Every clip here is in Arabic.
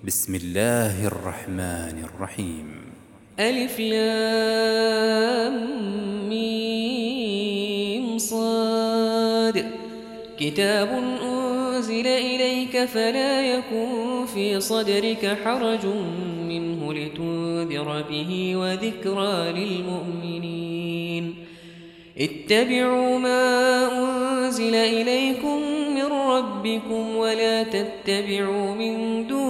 بسم الله الرحمن الرحيم. ألف لام ميم صاد. كتاب أنزل إليك فلا يكون في صدرك حرج منه لتنذر به وذكرى للمؤمنين. اتبعوا ما أنزل إليكم من ربكم ولا تتبعوا من دون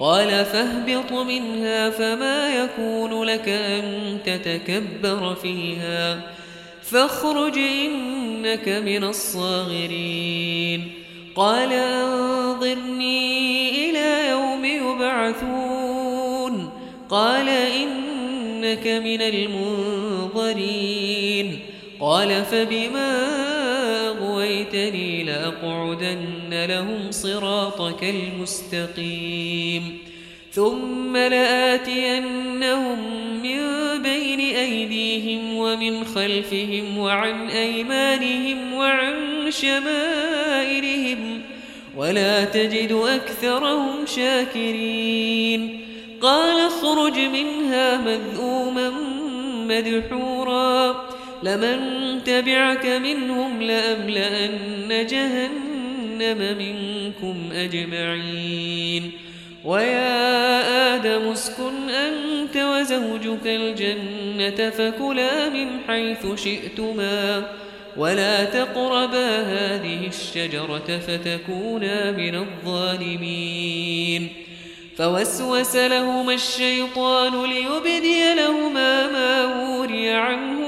قال فاهبط منها فما يكون لك أن تتكبر فيها فاخرج إنك من الصاغرين. قال انظرني إلى يوم يبعثون. قال إنك من المنظرين. قال فبما أغويتني لأقعدن لهم صراطك المستقيم ثم لآتينهم من بين أيديهم ومن خلفهم وعن أيمانهم وعن شمائرهم ولا تجد أكثرهم شاكرين قال اخرج منها مذءوما مدحوراً لمن تبعك منهم لأملأن جهنم منكم أجمعين. ويا آدم اسكن أنت وزوجك الجنة فكلا من حيث شئتما ولا تقربا هذه الشجرة فتكونا من الظالمين. فوسوس لهما الشيطان ليبدي لهما ما وري عنه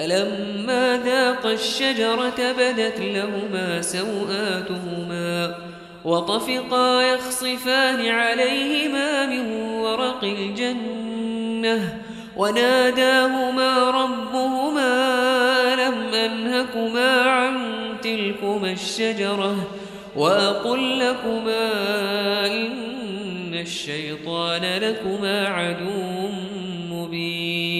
فلما ذاق الشجرة بدت لهما سوآتهما وطفقا يخصفان عليهما من ورق الجنة وناداهما ربهما لم أنهكما عن تلكما الشجرة وأقل لكما إن الشيطان لكما عدو مبين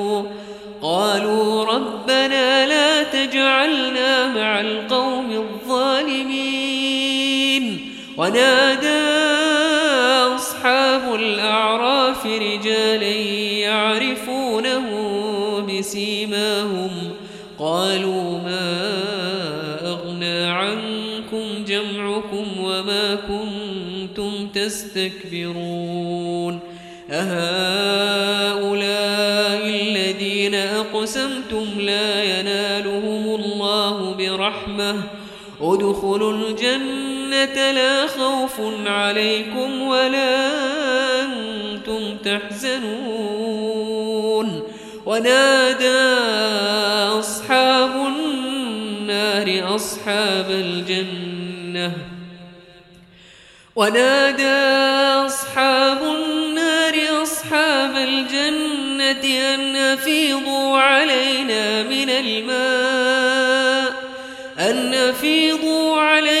ونادى أصحاب الأعراف رجالا يعرفونه بسيماهم قالوا ما أغنى عنكم جمعكم وما كنتم تستكبرون أهؤلاء الذين أقسمتم لا ينالهم الله برحمة ادخلوا الجنة الجنة لا خوف عليكم ولا أنتم تحزنون. ونادى أصحاب النار أصحاب الجنة. ونادى أصحاب النار أصحاب الجنة أن أفيضوا علينا من الماء. أن أفيضوا علينا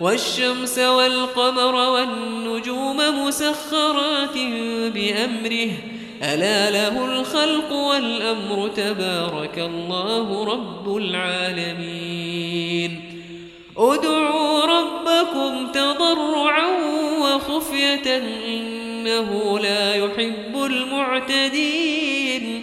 والشمس والقمر والنجوم مسخرات بأمره. ألا له الخلق والأمر تبارك الله رب العالمين. أدعوا ربكم تضرعا وخفية إنه لا يحب المعتدين.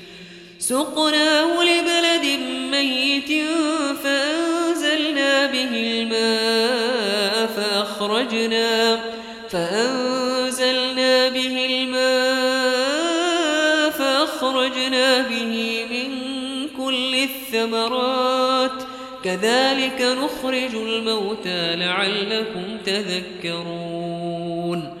سقناه لبلد ميت فأنزلنا به الماء فأخرجنا فأنزلنا به الماء فأخرجنا به من كل الثمرات. كذلك نخرج الموتى لعلكم تذكرون.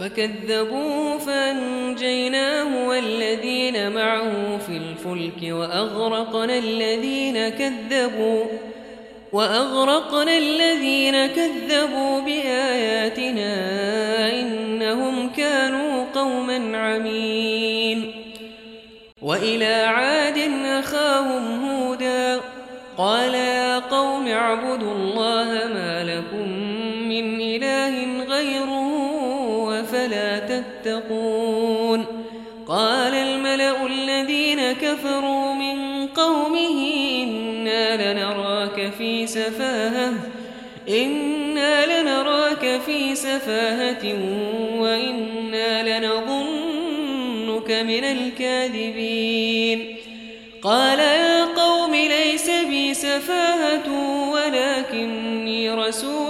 فكذبوه فأنجيناه والذين معه في الفلك وأغرقنا الذين كذبوا وأغرقنا الذين كذبوا بآياتنا إنهم كانوا قوما عمين وإلى عاد أخاهم هودا قال يا قوم اعبدوا الله ما لكم من تتقون قال الملأ الذين كفروا من قومه إنا لنراك في سفاهة إنا لنراك في سفاهة وإنا لنظنك من الكاذبين. قال يا قوم ليس بي سفاهة ولكني رسول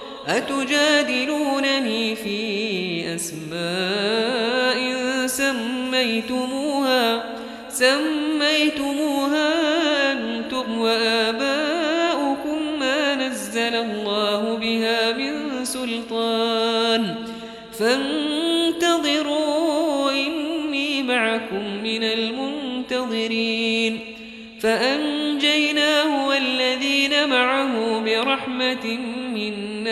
أتجادلونني في أسماء سميتموها سميتموها أنتم وآباؤكم ما نزل الله بها من سلطان. فانتظروا إني معكم من المنتظرين. فأنجيناه والذين معه برحمة منه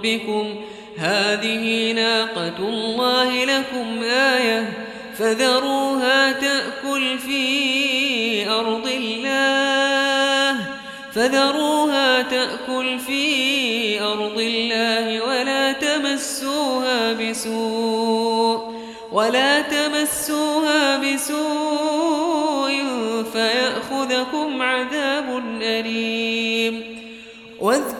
ربكم هذه ناقة الله لكم آية فذروها تأكل في أرض الله فذروها تأكل في أرض الله ولا تمسوها بسوء ولا تمسوها بسوء فيأخذكم عذاب أليم واذكروا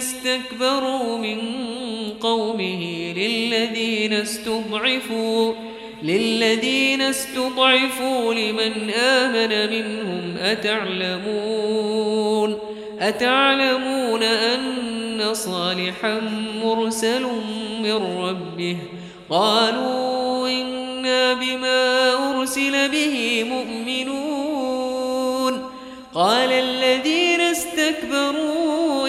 استكبروا من قومه للذين استضعفوا للذين استضعفوا لمن آمن منهم أتعلمون أتعلمون أن صالحا مرسل من ربه؟ قالوا إنا بما أرسل به مؤمنون. قال الذين استكبروا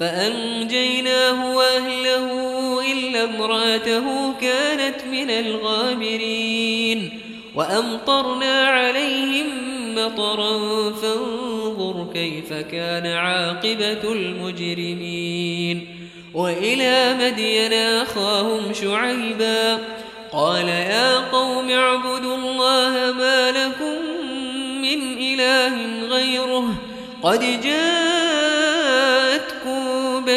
فأنجيناه وأهله إلا امرأته كانت من الغابرين وأمطرنا عليهم مطرا فانظر كيف كان عاقبة المجرمين وإلى مدينا أخاهم شعيبا قال يا قوم اعبدوا الله ما لكم من إله غيره قد جاء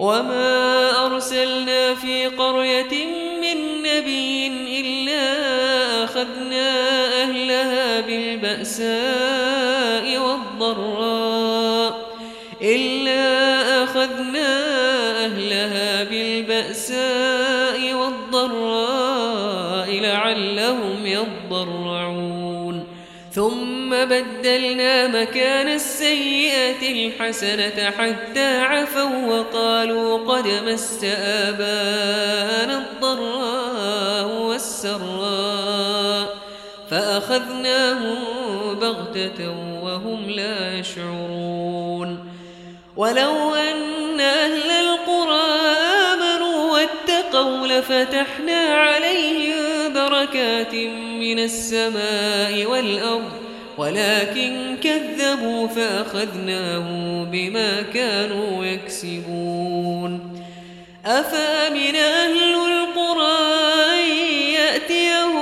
وما أرسلنا في قرية من نبي إلا أخذنا أهلها بالبأساء والضراء إلا أخذنا أهلها بالبأساء والضراء لعلهم يضرعون ثم فبدلنا مكان السيئة الحسنة حتى عفوا وقالوا قد مس آبانا الضراء والسراء فأخذناهم بغتة وهم لا يشعرون ولو أن أهل القرى آمنوا واتقوا لفتحنا عليهم بركات من السماء والأرض ولكن كذبوا فأخذناه بما كانوا يكسبون. أفأمن أهل القرى يأتيه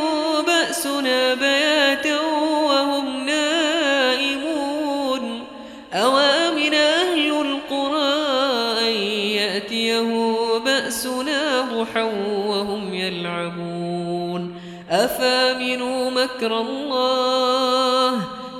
بأسنا بياتا وهم نائمون؟ أوأمن أهل القرى يأتيه بأسنا ضحا وهم يلعبون؟ أفأمنوا مكر الله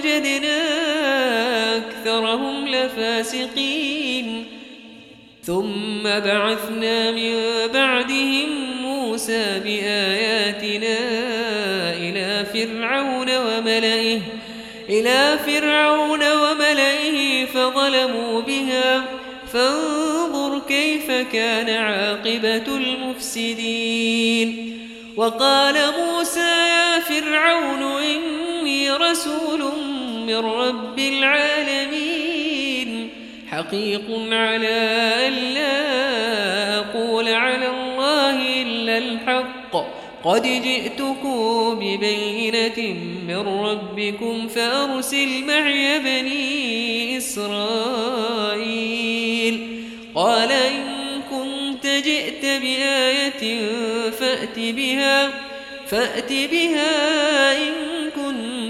وجدنا أكثرهم لفاسقين. ثم بعثنا من بعدهم موسى بآياتنا إلى فرعون وملئه إلى فرعون وملئه فظلموا بها. فانظر كيف كان عاقبة المفسدين. وقال موسى يا فرعون إن رسول من رب العالمين حقيق على أن لا أقول على الله إلا الحق. قد جئتكم ببينة من ربكم فأرسل معي بني إسرائيل قال إن كنت جئت بآية فأت بها فأت بها إن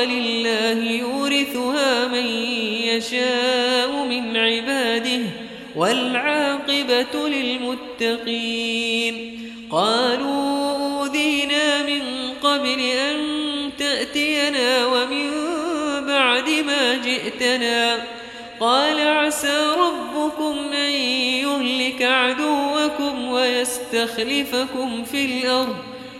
ولله يورثها من يشاء من عباده والعاقبة للمتقين قالوا أوذينا من قبل أن تأتينا ومن بعد ما جئتنا قال عسى ربكم أن يهلك عدوكم ويستخلفكم في الأرض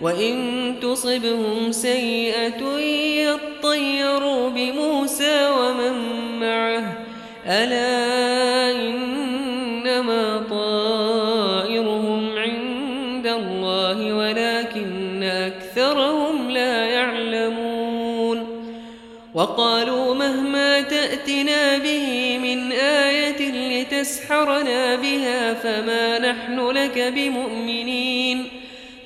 وَإِن تُصِبْهُمْ سَيِّئَةٌ يَطَّيَّرُوا بِمُوسَى وَمَن مَّعَهُ أَلَا إِنَّمَا طَائِرُهُمْ عِندَ اللَّهِ وَلَكِنَّ أَكْثَرَهُمْ لَا يَعْلَمُونَ وَقَالُوا مَهْمَا تَأْتِنَا بِهِ مِنْ آيَةٍ لِتَسْحَرَنَا بِهَا فَمَا نَحْنُ لَكَ بِمُؤْمِنِينَ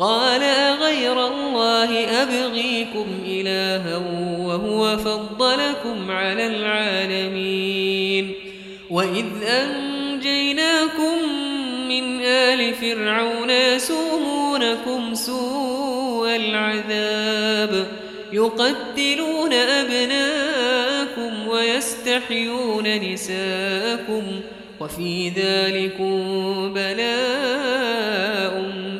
قال غير الله أبغيكم إلها وهو فضلكم على العالمين وإذ أنجيناكم من آل فرعون يسومونكم سوء العذاب يقتلون أبناكم ويستحيون نساءكم وفي ذلك بلاء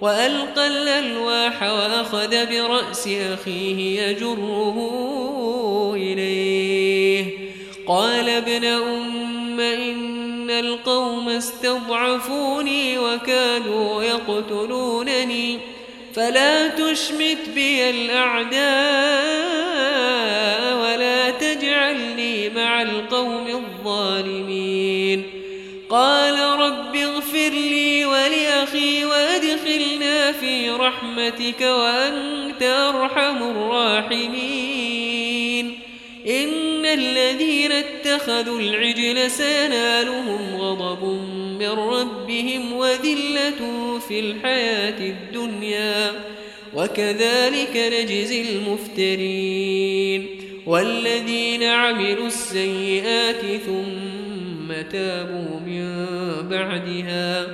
وألقى الألواح وأخذ برأس أخيه يجره إليه. قال ابن أم إن القوم استضعفوني وكانوا يقتلونني فلا تشمت بي الأعداء ولا تجعلني مع القوم الظالمين. قال رب اغفر لي ولأخي وادخلنا في رحمتك وأنت أرحم الراحمين. إن الذين اتخذوا العجل سينالهم غضب من ربهم وذلة في الحياة الدنيا. وكذلك نجزي المفترين. والذين عملوا السيئات ثم تابوا من بعدها.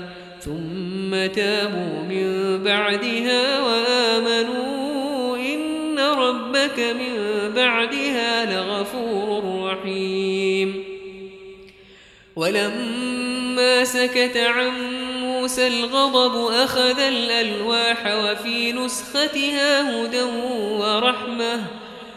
ثم تابوا من بعدها وآمنوا إن ربك من بعدها لغفور رحيم. ولما سكت عن موسى الغضب أخذ الألواح وفي نسختها هدى ورحمة.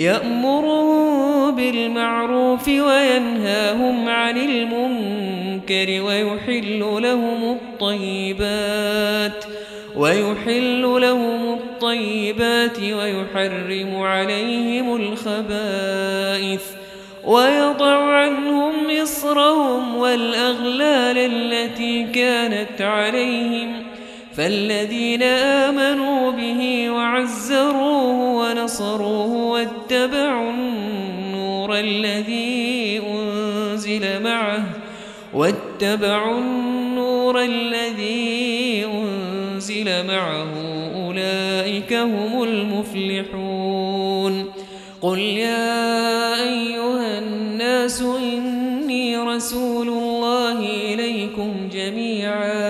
يأمرهم بالمعروف وينهاهم عن المنكر ويحل لهم الطيبات ويحل لهم الطيبات ويحرم عليهم الخبائث ويضع عنهم مصرهم والأغلال التي كانت عليهم فالذين آمنوا به وعزروه ونصروه واتبعوا النور الذي أنزل معه واتبعوا النور الذي أنزل معه أولئك هم المفلحون. قل يا أيها الناس إني رسول الله إليكم جميعاً.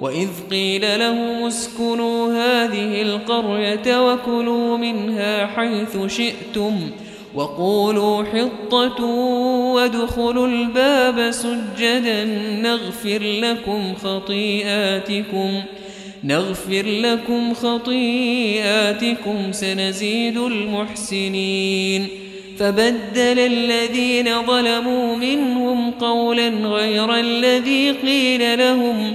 وَإِذْ قِيلَ لَهُمْ اسْكُنُوا هَذِهِ الْقَرْيَةَ وَكُلُوا مِنْهَا حَيْثُ شِئْتُمْ وَقُولُوا حِطَّةٌ وَادْخُلُوا الْبَابَ سُجَّدًا نَغْفِرْ لَكُمْ خَطِيئَاتِكُمْ نغفر لكم خطيئاتكم سنزيد المحسنين فبدل الذين ظلموا منهم قولا غير الذي قيل لهم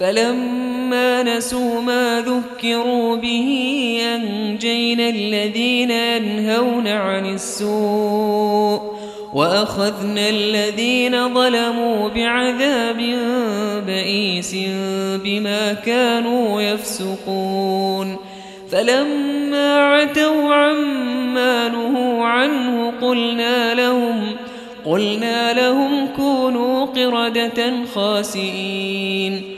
فلما نسوا ما ذكروا به أنجينا الذين أنهون عن السوء وأخذنا الذين ظلموا بعذاب بئيس بما كانوا يفسقون فلما عتوا عما نهوا عنه قلنا لهم قلنا لهم كونوا قردة خاسئين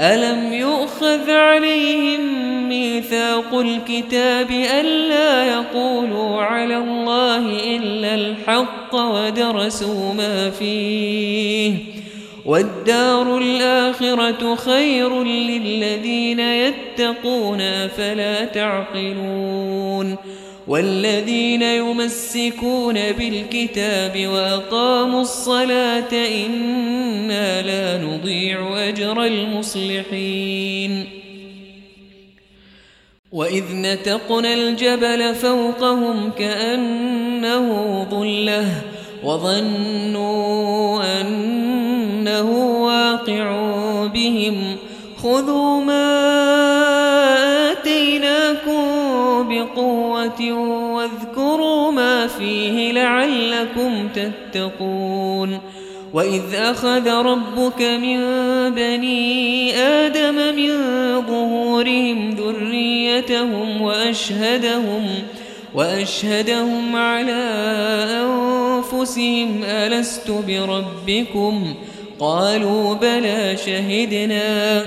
ألم يؤخذ عليهم ميثاق الكتاب ألا يقولوا على الله إلا الحق ودرسوا ما فيه والدار الآخرة خير للذين يتقون فلا تعقلون والذين يمسكون بالكتاب وأقاموا الصلاة إنا لا نضيع أجر المصلحين. وإذ نتقنا الجبل فوقهم كأنه ظلة وظنوا أنه واقع بهم. خذوا ما قوة واذكروا ما فيه لعلكم تتقون وإذ أخذ ربك من بني آدم من ظهورهم ذريتهم وأشهدهم وأشهدهم على أنفسهم ألست بربكم؟ قالوا بلى شهدنا.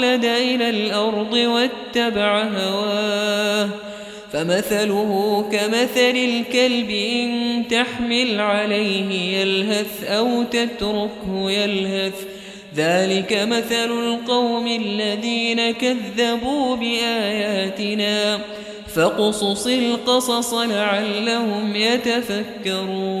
أخلد إلى الأرض واتبع هواه فمثله كمثل الكلب إن تحمل عليه يلهث أو تتركه يلهث ذلك مثل القوم الذين كذبوا بآياتنا فقصص القصص لعلهم يتفكرون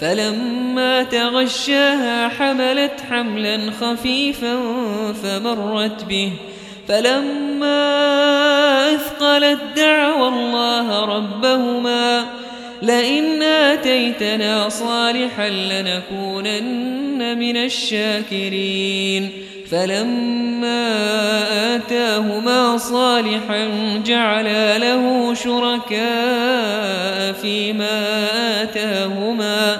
فلما تغشاها حملت حملا خفيفا فمرت به. فلما أثقلت دعوى الله ربهما لئن آتيتنا صالحا لنكونن من الشاكرين. فلما آتاهما صالحا جعلا له شركاء فيما آتاهما.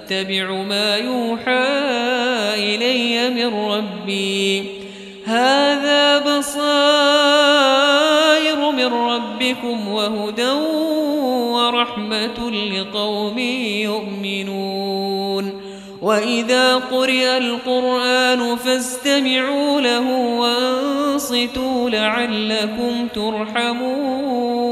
أتبع ما يوحى إلي من ربي. هذا بصائر من ربكم وهدى ورحمة لقوم يؤمنون. وإذا قرئ القرآن فاستمعوا له وأنصتوا لعلكم ترحمون.